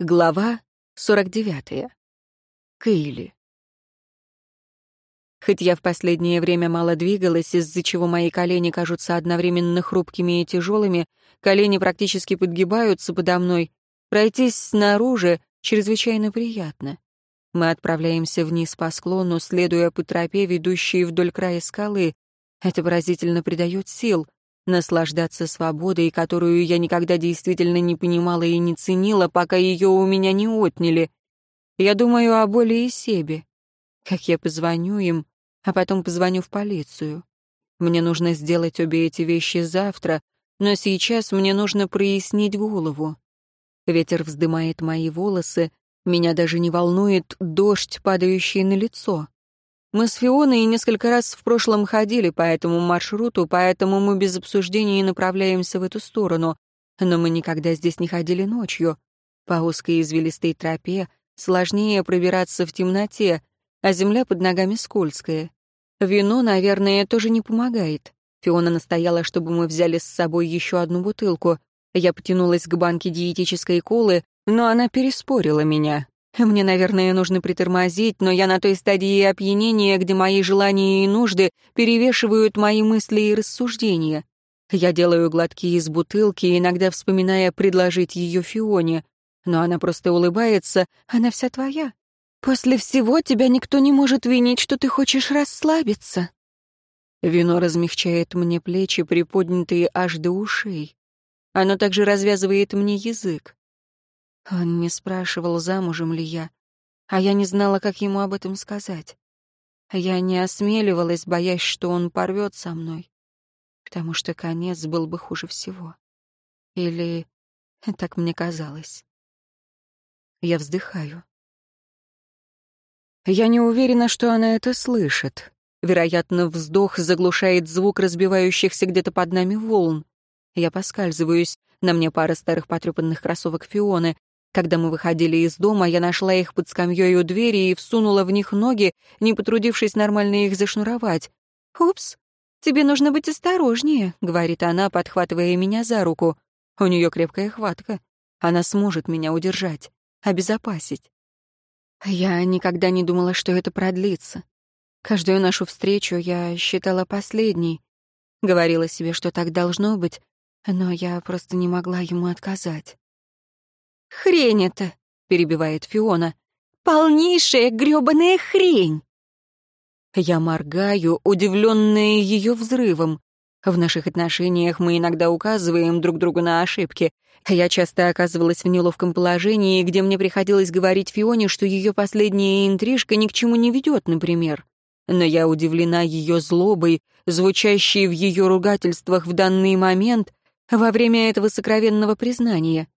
Глава 49. Кейли. Хоть я в последнее время мало двигалась, из-за чего мои колени кажутся одновременно хрупкими и тяжелыми, колени практически подгибаются подо мной, пройтись снаружи чрезвычайно приятно. Мы отправляемся вниз по склону, следуя по тропе, ведущей вдоль края скалы. Это поразительно придает сил — наслаждаться свободой, которую я никогда действительно не понимала и не ценила, пока ее у меня не отняли. Я думаю о боли и себе. Как я позвоню им, а потом позвоню в полицию. Мне нужно сделать обе эти вещи завтра, но сейчас мне нужно прояснить голову. Ветер вздымает мои волосы, меня даже не волнует дождь, падающий на лицо. Мы с Фионой несколько раз в прошлом ходили по этому маршруту, поэтому мы без обсуждений направляемся в эту сторону. Но мы никогда здесь не ходили ночью. По узкой извилистой тропе сложнее пробираться в темноте, а земля под ногами скользкая. Вино, наверное, тоже не помогает. Фиона настояла, чтобы мы взяли с собой еще одну бутылку. Я потянулась к банке диетической колы, но она переспорила меня. Мне, наверное, нужно притормозить, но я на той стадии опьянения, где мои желания и нужды перевешивают мои мысли и рассуждения. Я делаю глотки из бутылки, иногда вспоминая предложить ее Фионе. Но она просто улыбается, она вся твоя. После всего тебя никто не может винить, что ты хочешь расслабиться. Вино размягчает мне плечи, приподнятые аж до ушей. Оно также развязывает мне язык. Он не спрашивал, замужем ли я, а я не знала, как ему об этом сказать. Я не осмеливалась, боясь, что он порвет со мной, потому что конец был бы хуже всего. Или так мне казалось. Я вздыхаю. Я не уверена, что она это слышит. Вероятно, вздох заглушает звук разбивающихся где-то под нами волн. Я поскальзываюсь. На мне пара старых потрепанных кроссовок Фионы. Когда мы выходили из дома, я нашла их под скамьей у двери и всунула в них ноги, не потрудившись нормально их зашнуровать. «Упс, тебе нужно быть осторожнее», — говорит она, подхватывая меня за руку. У нее крепкая хватка. Она сможет меня удержать, обезопасить. Я никогда не думала, что это продлится. Каждую нашу встречу я считала последней. Говорила себе, что так должно быть, но я просто не могла ему отказать. «Хрень это!» — перебивает Фиона. «Полнейшая грёбаная хрень!» Я моргаю, удивленная ее взрывом. В наших отношениях мы иногда указываем друг другу на ошибки. Я часто оказывалась в неловком положении, где мне приходилось говорить Фионе, что ее последняя интрижка ни к чему не ведет, например. Но я удивлена ее злобой, звучащей в ее ругательствах в данный момент, во время этого сокровенного признания.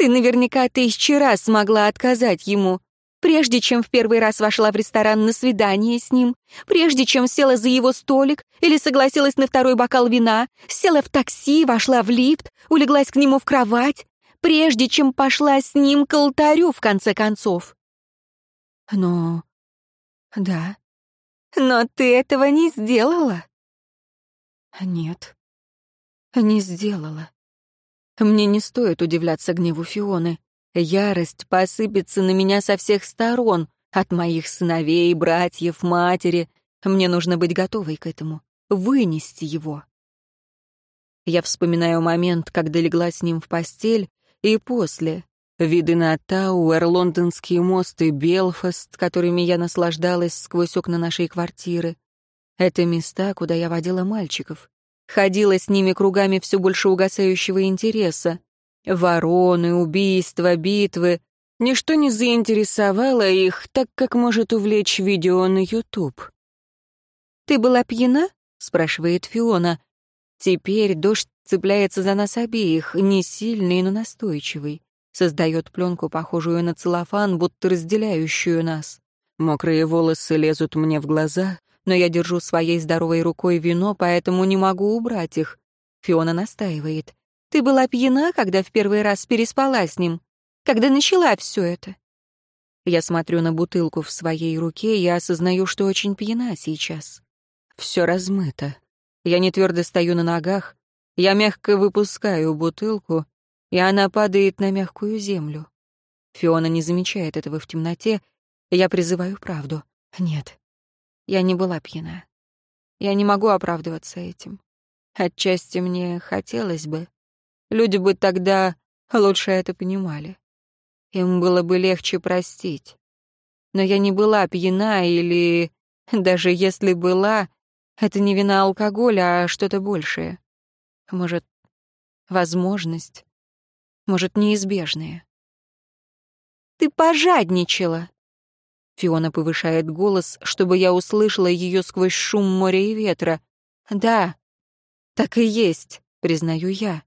Ты наверняка тысячи раз смогла отказать ему. Прежде чем в первый раз вошла в ресторан на свидание с ним, прежде чем села за его столик или согласилась на второй бокал вина, села в такси, вошла в лифт, улеглась к нему в кровать, прежде чем пошла с ним к алтарю, в конце концов. Но... да. Но ты этого не сделала. Нет, не сделала. Мне не стоит удивляться гневу Фионы. Ярость посыпется на меня со всех сторон, от моих сыновей, братьев, матери. Мне нужно быть готовой к этому, вынести его. Я вспоминаю момент, когда легла с ним в постель, и после. Виды на Тауэр, Лондонский мост и Белфаст, которыми я наслаждалась сквозь окна нашей квартиры. Это места, куда я водила мальчиков ходила с ними кругами все больше угасающего интереса. Вороны, убийства, битвы. Ничто не заинтересовало их, так как может увлечь видео на YouTube. «Ты была пьяна?» — спрашивает Фиона. Теперь дождь цепляется за нас обеих, не сильный, но настойчивый. Создает пленку, похожую на целлофан, будто разделяющую нас. Мокрые волосы лезут мне в глаза, но я держу своей здоровой рукой вино, поэтому не могу убрать их. Фиона настаивает. «Ты была пьяна, когда в первый раз переспала с ним? Когда начала все это?» Я смотрю на бутылку в своей руке и осознаю, что очень пьяна сейчас. Все размыто. Я не твердо стою на ногах. Я мягко выпускаю бутылку, и она падает на мягкую землю. Фиона не замечает этого в темноте. Я призываю правду. Нет, я не была пьяна. Я не могу оправдываться этим. Отчасти мне хотелось бы. Люди бы тогда лучше это понимали. Им было бы легче простить. Но я не была пьяна или... Даже если была, это не вина алкоголя, а что-то большее. Может, возможность. Может, неизбежное. «Ты пожадничала!» Фиона повышает голос, чтобы я услышала ее сквозь шум моря и ветра. «Да, так и есть», — признаю я,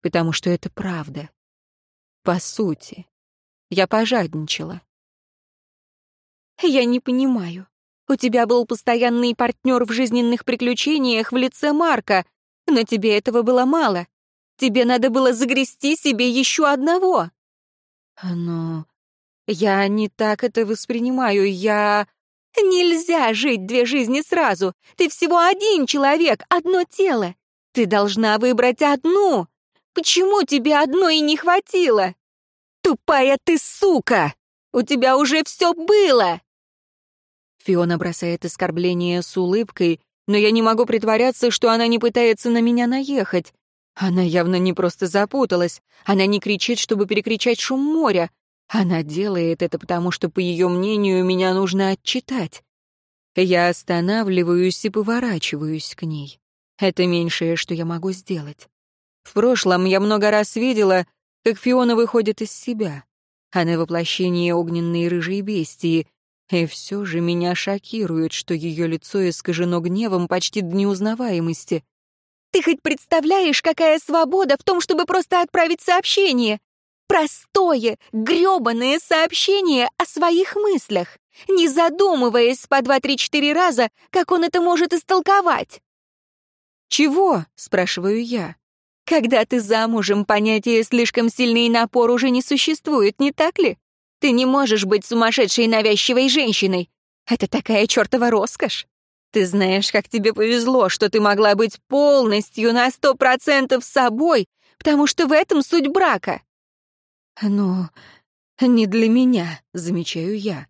потому что это правда. По сути, я пожадничала. «Я не понимаю. У тебя был постоянный партнер в жизненных приключениях в лице Марка, но тебе этого было мало. Тебе надо было загрести себе еще одного». «Но я не так это воспринимаю. Я...» «Нельзя жить две жизни сразу. Ты всего один человек, одно тело. Ты должна выбрать одну. Почему тебе одной не хватило? Тупая ты сука! У тебя уже все было!» Фиона бросает оскорбление с улыбкой, но я не могу притворяться, что она не пытается на меня наехать. Она явно не просто запуталась. Она не кричит, чтобы перекричать шум моря. Она делает это потому, что, по ее мнению, меня нужно отчитать. Я останавливаюсь и поворачиваюсь к ней. Это меньшее, что я могу сделать. В прошлом я много раз видела, как Фиона выходит из себя. Она воплощение огненной рыжей бестии, и все же меня шокирует, что ее лицо искажено гневом почти до неузнаваемости. «Ты хоть представляешь, какая свобода в том, чтобы просто отправить сообщение? Простое, грёбаное сообщение о своих мыслях, не задумываясь по два-три-четыре раза, как он это может истолковать». «Чего?» — спрашиваю я. «Когда ты замужем, понятие «слишком сильный напор» уже не существует, не так ли? Ты не можешь быть сумасшедшей навязчивой женщиной. Это такая чертова роскошь. Ты знаешь, как тебе повезло, что ты могла быть полностью на сто процентов собой, потому что в этом суть брака. Но не для меня, замечаю я.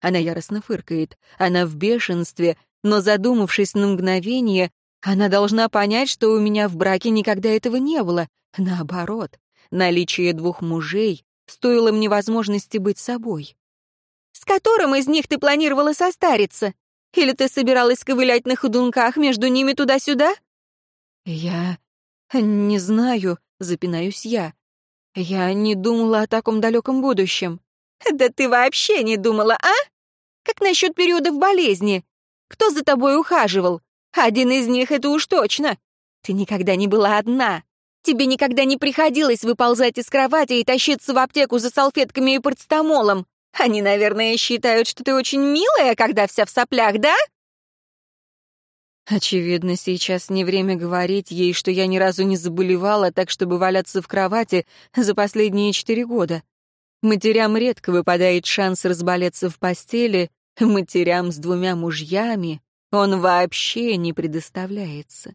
Она яростно фыркает. Она в бешенстве, но, задумавшись на мгновение, она должна понять, что у меня в браке никогда этого не было. Наоборот, наличие двух мужей стоило мне возможности быть собой. «С которым из них ты планировала состариться? Или ты собиралась ковылять на ходунках между ними туда-сюда?» «Я не знаю», — запинаюсь я. «Я не думала о таком далеком будущем». «Да ты вообще не думала, а? Как насчет периодов болезни? Кто за тобой ухаживал? Один из них — это уж точно. Ты никогда не была одна. Тебе никогда не приходилось выползать из кровати и тащиться в аптеку за салфетками и парцетамолом. Они, наверное, считают, что ты очень милая, когда вся в соплях, да? Очевидно, сейчас не время говорить ей, что я ни разу не заболевала так, чтобы валяться в кровати за последние четыре года. Матерям редко выпадает шанс разболеться в постели, матерям с двумя мужьями он вообще не предоставляется.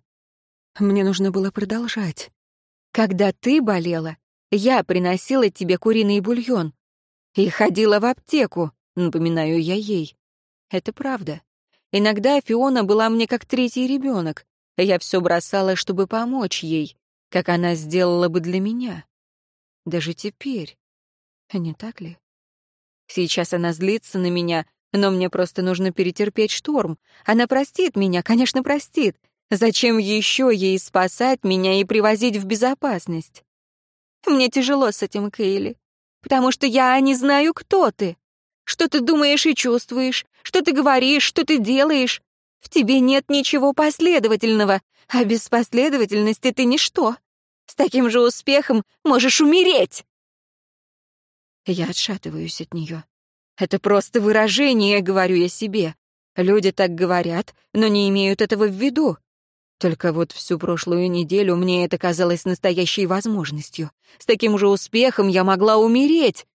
Мне нужно было продолжать. Когда ты болела, я приносила тебе куриный бульон и ходила в аптеку, напоминаю я ей. Это правда. Иногда Фиона была мне как третий ребенок. Я все бросала, чтобы помочь ей, как она сделала бы для меня. Даже теперь. Не так ли? Сейчас она злится на меня, но мне просто нужно перетерпеть шторм. Она простит меня, конечно, простит. Зачем еще ей спасать меня и привозить в безопасность? Мне тяжело с этим, Кейли, потому что я не знаю, кто ты. Что ты думаешь и чувствуешь, что ты говоришь, что ты делаешь. В тебе нет ничего последовательного, а без последовательности ты ничто. С таким же успехом можешь умереть. Я отшатываюсь от нее. Это просто выражение, говорю я себе. Люди так говорят, но не имеют этого в виду. Только вот всю прошлую неделю мне это казалось настоящей возможностью. С таким же успехом я могла умереть.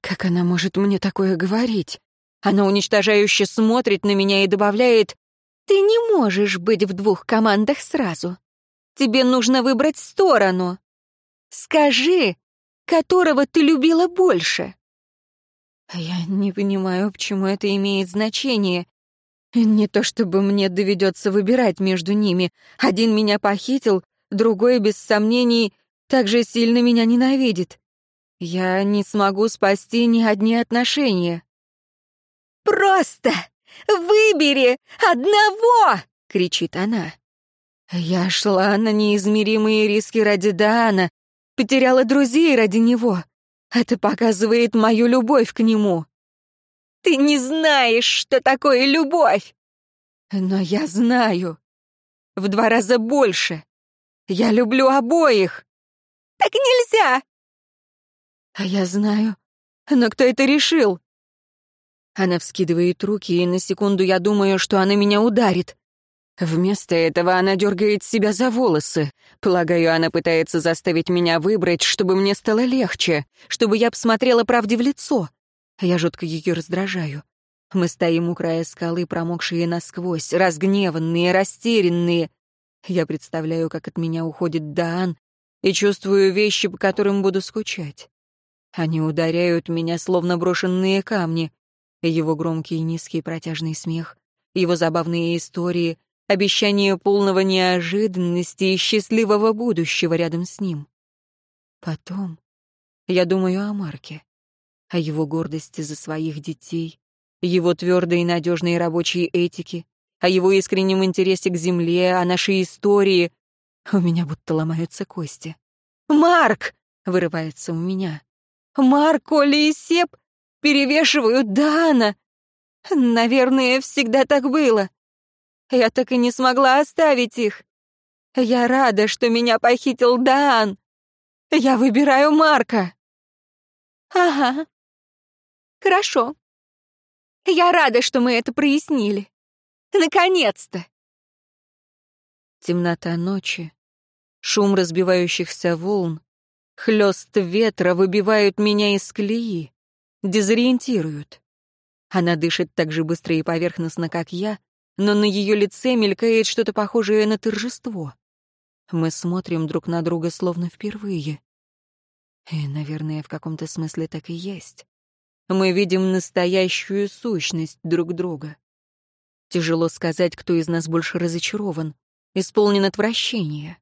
Как она может мне такое говорить? Она уничтожающе смотрит на меня и добавляет, «Ты не можешь быть в двух командах сразу. Тебе нужно выбрать сторону. Скажи, которого ты любила больше». Я не понимаю, почему это имеет значение. Не то чтобы мне доведется выбирать между ними. Один меня похитил, другой, без сомнений, так же сильно меня ненавидит. Я не смогу спасти ни одни отношения. «Просто выбери одного!» — кричит она. Я шла на неизмеримые риски ради Даана, потеряла друзей ради него. Это показывает мою любовь к нему. Ты не знаешь, что такое любовь. Но я знаю. В два раза больше. Я люблю обоих. Так нельзя. А я знаю. Но кто это решил? Она вскидывает руки, и на секунду я думаю, что она меня ударит. Вместо этого она дергает себя за волосы. Полагаю, она пытается заставить меня выбрать, чтобы мне стало легче, чтобы я посмотрела правде в лицо. Я жутко ее раздражаю. Мы стоим у края скалы, промокшие насквозь, разгневанные, растерянные. Я представляю, как от меня уходит Даан, и чувствую вещи, по которым буду скучать. Они ударяют меня, словно брошенные камни. Его громкий низкий протяжный смех, его забавные истории — обещание полного неожиданности и счастливого будущего рядом с ним. Потом я думаю о Марке, о его гордости за своих детей, его твердой и надежной рабочей этике, о его искреннем интересе к земле, о нашей истории. У меня будто ломаются кости. «Марк!» — вырывается у меня. «Марк, Оля и Сеп перевешивают Дана! Наверное, всегда так было. Я так и не смогла оставить их. Я рада, что меня похитил Даан. Я выбираю Марка. Ага. Хорошо. Я рада, что мы это прояснили. Наконец-то. Темнота ночи, шум разбивающихся волн, хлёст ветра выбивают меня из колеи, дезориентируют. Она дышит так же быстро и поверхностно, как я, но на ее лице мелькает что-то похожее на торжество. Мы смотрим друг на друга словно впервые. И, наверное, в каком-то смысле так и есть. Мы видим настоящую сущность друг друга. Тяжело сказать, кто из нас больше разочарован, исполнен отвращения.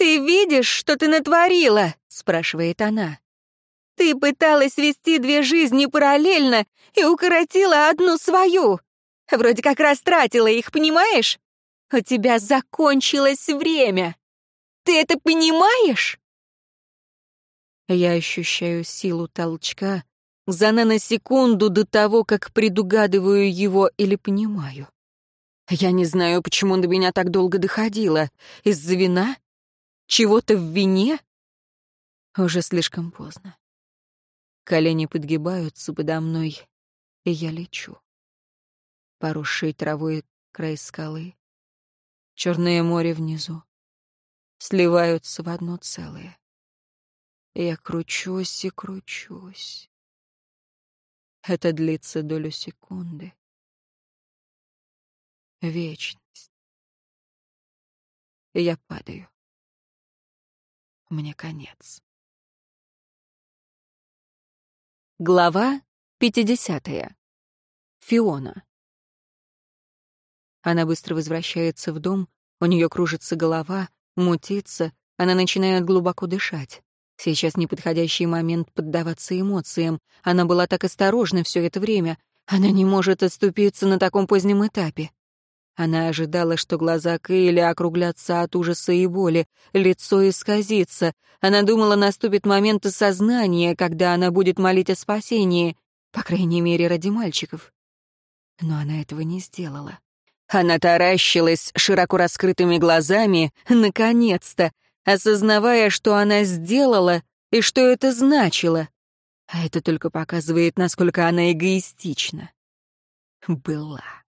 «Ты видишь, что ты натворила?» — спрашивает она. «Ты пыталась вести две жизни параллельно и укоротила одну свою. Вроде как растратила их, понимаешь? У тебя закончилось время. Ты это понимаешь? Я ощущаю силу толчка за наносекунду до того, как предугадываю его или понимаю. Я не знаю, почему до меня так долго доходило. Из-за вина? Чего-то в вине? Уже слишком поздно. Колени подгибаются подо мной, и я лечу поросший травой край скалы. Черное море внизу. Сливаются в одно целое. Я кручусь и кручусь. Это длится долю секунды. Вечность. я падаю. Мне конец. Глава пятидесятая. Фиона. Она быстро возвращается в дом, у нее кружится голова, мутится, она начинает глубоко дышать. Сейчас неподходящий момент поддаваться эмоциям. Она была так осторожна все это время. Она не может отступиться на таком позднем этапе. Она ожидала, что глаза Кейли округлятся от ужаса и боли, лицо исказится. Она думала, наступит момент осознания, когда она будет молить о спасении, по крайней мере, ради мальчиков. Но она этого не сделала. Она таращилась широко раскрытыми глазами, наконец-то, осознавая, что она сделала и что это значило. А это только показывает, насколько она эгоистична. Была.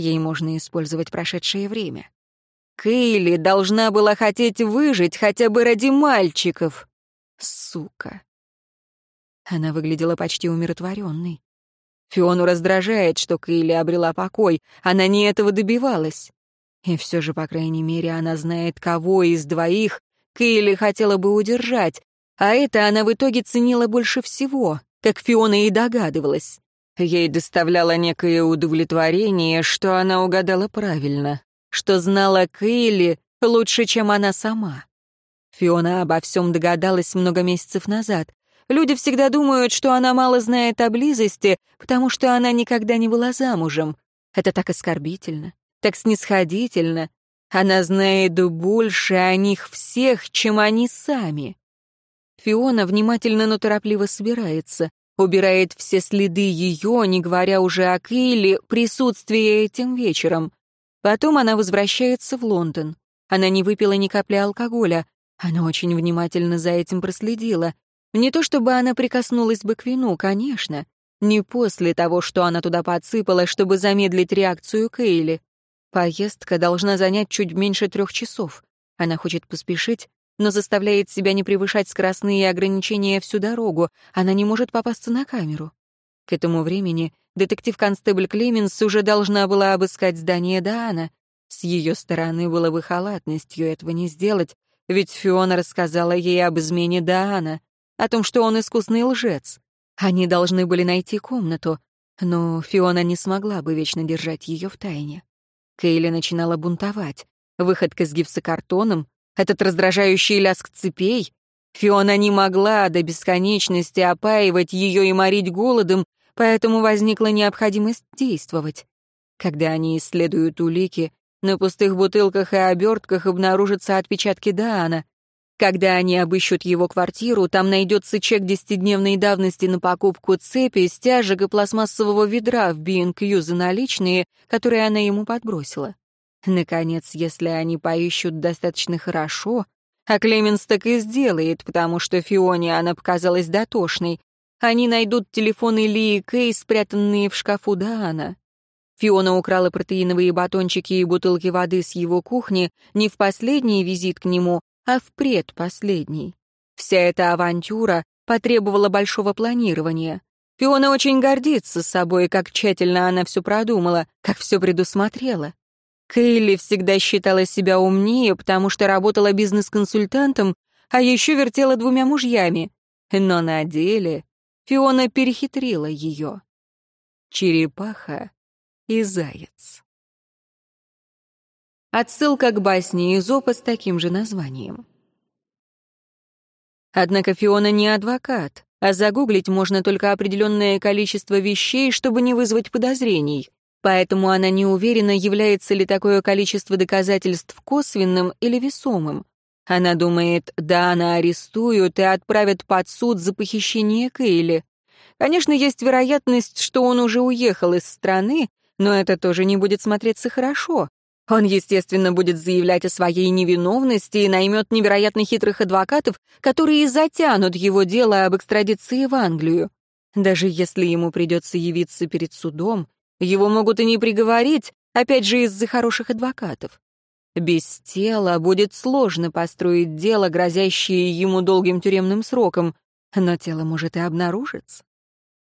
Ей можно использовать прошедшее время. Кейли должна была хотеть выжить хотя бы ради мальчиков. Сука. Она выглядела почти умиротворенной. Фиону раздражает, что Кейли обрела покой. Она не этого добивалась. И все же, по крайней мере, она знает, кого из двоих Кейли хотела бы удержать. А это она в итоге ценила больше всего как Фиона и догадывалась. Ей доставляло некое удовлетворение, что она угадала правильно, что знала Кейли лучше, чем она сама. Фиона обо всем догадалась много месяцев назад. Люди всегда думают, что она мало знает о близости, потому что она никогда не была замужем. Это так оскорбительно, так снисходительно. Она знает больше о них всех, чем они сами. Фиона внимательно, но торопливо собирается, убирает все следы ее, не говоря уже о Кейле, присутствия этим вечером. Потом она возвращается в Лондон. Она не выпила ни капли алкоголя. Она очень внимательно за этим проследила. Не то чтобы она прикоснулась бы к вину, конечно. Не после того, что она туда подсыпала, чтобы замедлить реакцию Кейли. Поездка должна занять чуть меньше трех часов. Она хочет поспешить, но заставляет себя не превышать скоростные ограничения всю дорогу. Она не может попасться на камеру. К этому времени детектив-констебль Клеменс уже должна была обыскать здание Даана. С ее стороны было бы халатностью этого не сделать, ведь Фиона рассказала ей об измене Даана, о том, что он искусный лжец. Они должны были найти комнату, но Фиона не смогла бы вечно держать ее в тайне. Кейли начинала бунтовать. Выходка с гипсокартоном, этот раздражающий лязг цепей. Фиона не могла до бесконечности опаивать ее и морить голодом, поэтому возникла необходимость действовать. Когда они исследуют улики, на пустых бутылках и обертках обнаружатся отпечатки Даана. Когда они обыщут его квартиру, там найдется чек десятидневной давности на покупку цепи, стяжек и пластмассового ведра в B&Q за наличные, которые она ему подбросила. Наконец, если они поищут достаточно хорошо, а Клеменс так и сделает, потому что Фионе она показалась дотошной, они найдут телефоны Ли и Кей, спрятанные в шкафу Даана. Фиона украла протеиновые батончики и бутылки воды с его кухни не в последний визит к нему, а в предпоследний. Вся эта авантюра потребовала большого планирования. Фиона очень гордится собой, как тщательно она все продумала, как все предусмотрела. Кейли всегда считала себя умнее, потому что работала бизнес-консультантом, а еще вертела двумя мужьями. Но на деле Фиона перехитрила ее. Черепаха и заяц. Отсылка к басне Изопа с таким же названием. Однако Фиона не адвокат, а загуглить можно только определенное количество вещей, чтобы не вызвать подозрений. Поэтому она не уверена, является ли такое количество доказательств косвенным или весомым. Она думает, да, она арестуют и отправят под суд за похищение Кейли. Конечно, есть вероятность, что он уже уехал из страны, но это тоже не будет смотреться хорошо. Он, естественно, будет заявлять о своей невиновности и наймет невероятно хитрых адвокатов, которые затянут его дело об экстрадиции в Англию. Даже если ему придется явиться перед судом, его могут и не приговорить, опять же из-за хороших адвокатов. Без тела будет сложно построить дело, грозящее ему долгим тюремным сроком, но тело может и обнаружиться.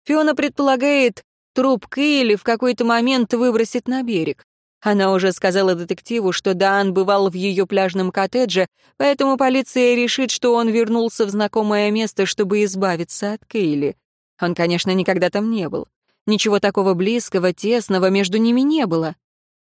Фиона предполагает, труп Кейли в какой-то момент выбросит на берег. Она уже сказала детективу, что Даан бывал в ее пляжном коттедже, поэтому полиция решит, что он вернулся в знакомое место, чтобы избавиться от Кейли. Он, конечно, никогда там не был. Ничего такого близкого, тесного между ними не было.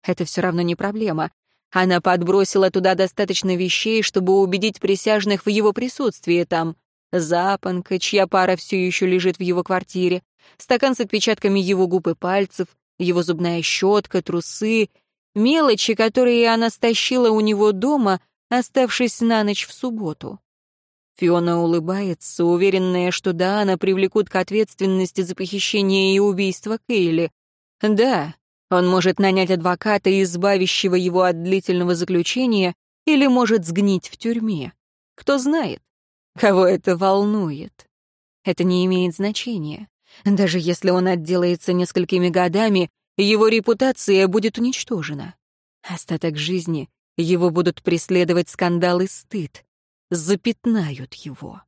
Это все равно не проблема. Она подбросила туда достаточно вещей, чтобы убедить присяжных в его присутствии там. Запонка, чья пара все еще лежит в его квартире, стакан с отпечатками его губ и пальцев, его зубная щетка, трусы Мелочи, которые она стащила у него дома, оставшись на ночь в субботу. Фиона улыбается, уверенная, что Даана привлекут к ответственности за похищение и убийство Кейли. Да, он может нанять адвоката, избавящего его от длительного заключения, или может сгнить в тюрьме. Кто знает, кого это волнует. Это не имеет значения. Даже если он отделается несколькими годами, его репутация будет уничтожена. Остаток жизни его будут преследовать скандал и стыд, запятнают его.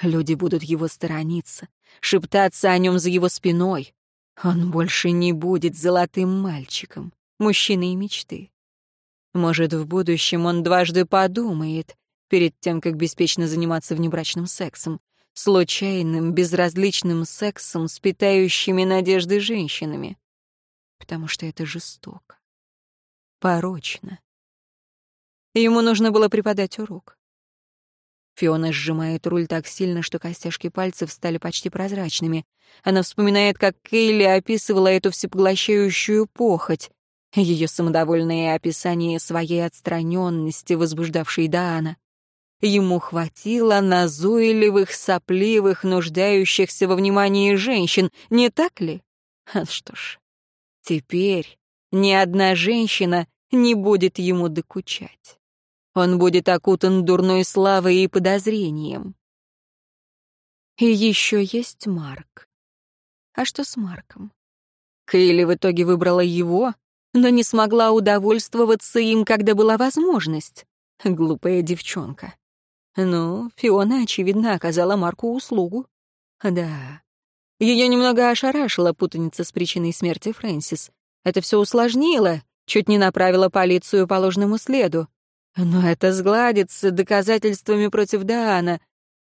Люди будут его сторониться, шептаться о нем за его спиной. Он больше не будет золотым мальчиком, мужчиной мечты. Может, в будущем он дважды подумает, перед тем, как беспечно заниматься внебрачным сексом. случайным, безразличным сексом с питающими надежды женщинами. Потому что это жестоко, порочно. Ему нужно было преподать урок. Фиона сжимает руль так сильно, что костяшки пальцев стали почти прозрачными. Она вспоминает, как Кейли описывала эту всепоглощающую похоть. Ее самодовольное описание своей отстраненности, возбуждавшей Даана. Ему хватило назойливых, сопливых, нуждающихся во внимании женщин, не так ли? А что ж, теперь ни одна женщина не будет ему докучать. Он будет окутан дурной славой и подозрением. И еще есть Марк. А что с Марком? Кейли в итоге выбрала его, но не смогла удовольствоваться им, когда была возможность. Глупая девчонка. Ну, Фиона, очевидно, оказала Марку услугу. Да. Ее немного ошарашила путаница с причиной смерти Фрэнсис. Это все усложнило, чуть не направила полицию по ложному следу. Но это сгладится доказательствами против Даана.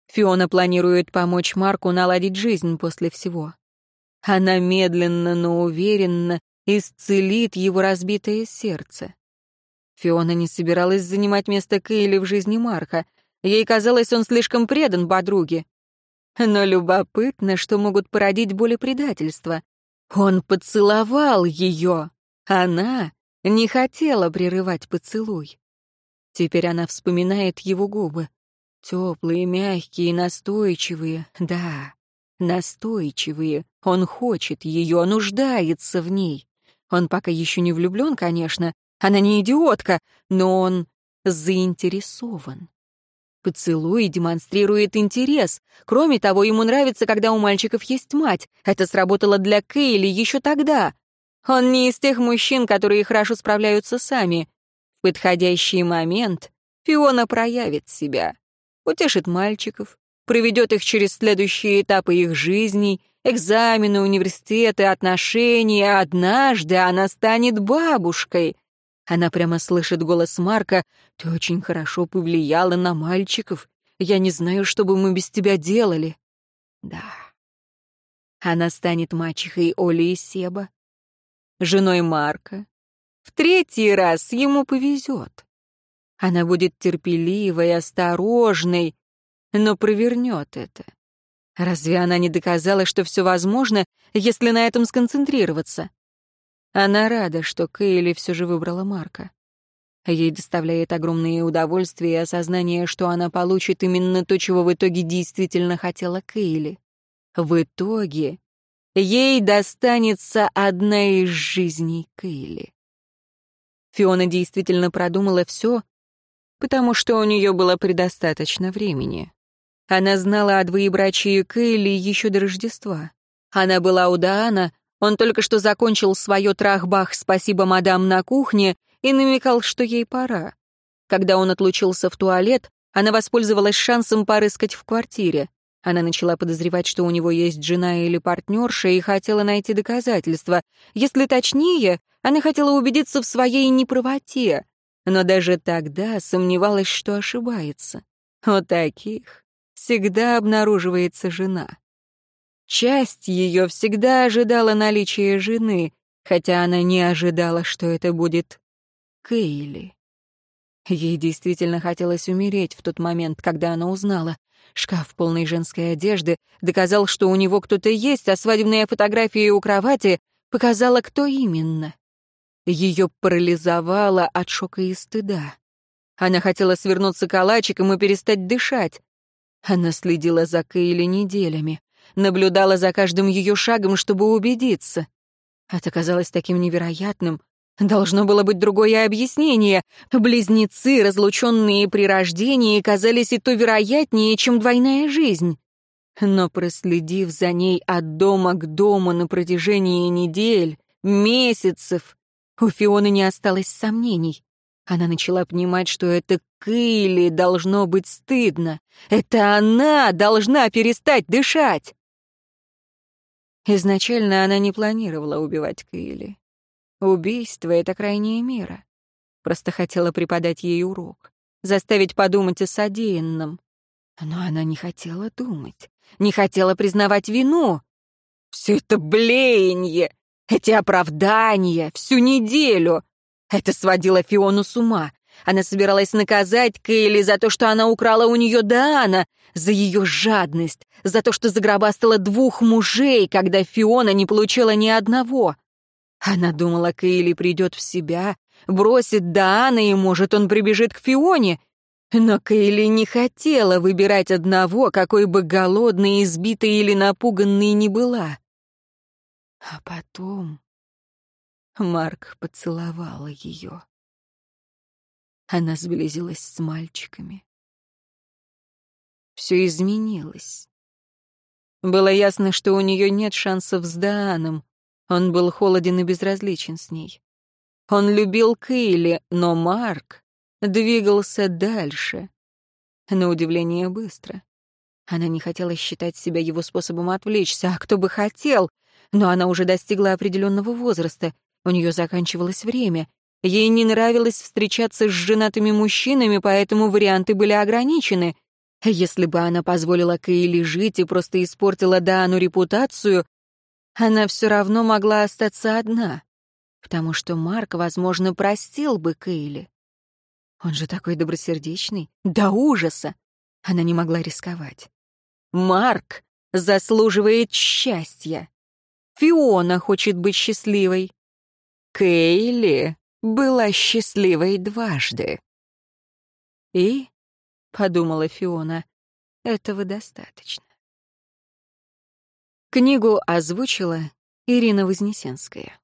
Фиона планирует помочь Марку наладить жизнь после всего. Она медленно, но уверенно исцелит его разбитое сердце. Фиона не собиралась занимать место Кейли в жизни Марка. Ей казалось, он слишком предан подруге. Но любопытно, что могут породить боли предательства. Он поцеловал ее. Она не хотела прерывать поцелуй. Теперь она вспоминает его губы. Теплые, мягкие, настойчивые. Да, настойчивые. Он хочет ее, нуждается в ней. Он пока еще не влюблен, конечно. Она не идиотка, но он заинтересован. Поцелуй демонстрирует интерес. Кроме того, ему нравится, когда у мальчиков есть мать. Это сработало для Кейли еще тогда. Он не из тех мужчин, которые хорошо справляются сами подходящий момент Фиона проявит себя, утешит мальчиков, проведет их через следующие этапы их жизней, экзамены, университеты, отношения. Однажды она станет бабушкой. Она прямо слышит голос Марка. «Ты очень хорошо повлияла на мальчиков. Я не знаю, что бы мы без тебя делали». Да. Она станет мачехой Оли и Себа, женой Марка, в третий раз ему повезет. Она будет терпеливой, осторожной, но провернет это. Разве она не доказала, что все возможно, если на этом сконцентрироваться? Она рада, что Кейли все же выбрала Марка. Ей доставляет огромное удовольствие и осознание, что она получит именно то, чего в итоге действительно хотела Кейли. В итоге ей достанется одна из жизней Кейли. Фиона действительно продумала все, потому что у нее было предостаточно времени. Она знала о двоебрачии Кейли еще до Рождества. Она была у Даана, он только что закончил свое трах-бах «Спасибо, мадам» на кухне и намекал, что ей пора. Когда он отлучился в туалет, она воспользовалась шансом порыскать в квартире. Она начала подозревать, что у него есть жена или партнерша, и хотела найти доказательства. Если точнее, она хотела убедиться в своей неправоте, но даже тогда сомневалась, что ошибается. У таких всегда обнаруживается жена. Часть ее всегда ожидала наличия жены, хотя она не ожидала, что это будет Кейли. Ей действительно хотелось умереть в тот момент, когда она узнала. Шкаф полной женской одежды доказал, что у него кто-то есть, а свадебная фотография у кровати показала, кто именно. Ее парализовало от шока и стыда. Она хотела свернуться калачиком и перестать дышать. Она следила за Кейли неделями, наблюдала за каждым ее шагом, чтобы убедиться. Это казалось таким невероятным. Должно было быть другое объяснение. Близнецы, разлученные при рождении, казались и то вероятнее, чем двойная жизнь. Но проследив за ней от дома к дому на протяжении недель, месяцев, у Фионы не осталось сомнений. Она начала понимать, что это Кейли должно быть стыдно. Это она должна перестать дышать. Изначально она не планировала убивать Кейли. Убийство — это крайняя мера. Просто хотела преподать ей урок, заставить подумать о содеянном. Но она не хотела думать. не хотела признавать вину. Все это блеяние, эти оправдания, всю неделю. Это сводило Фиону с ума. Она собиралась наказать Кейли за то, что она украла у нее Даана, за ее жадность, за то, что загробастала двух мужей, когда Фиона не получила ни одного. Она думала, Кейли придет в себя, бросит Даана, и, может, он прибежит к Фионе. Но Кейли не хотела выбирать одного, какой бы голодной, избитой или напуганной ни была. А потом Марк поцеловала ее. Она сблизилась с мальчиками. Все изменилось. Было ясно, что у нее нет шансов с Дааном. Он был холоден и безразличен с ней. Он любил Кейли, но Марк двигался дальше. На удивление быстро. Она не хотела считать себя его способом отвлечься, а кто бы хотел. Но она уже достигла определенного возраста. У нее заканчивалось время. Ей не нравилось встречаться с женатыми мужчинами, поэтому варианты были ограничены. Если бы она позволила Кейли жить и просто испортила Даану репутацию, она все равно могла остаться одна, потому что Марк, возможно, простил бы Кейли. Он же такой добросердечный, до ужаса. Она не могла рисковать. Марк заслуживает счастья. Фиона хочет быть счастливой. Кейли была счастливой дважды. И, — подумала Фиона, — этого достаточно. Книгу озвучила Ирина Вознесенская.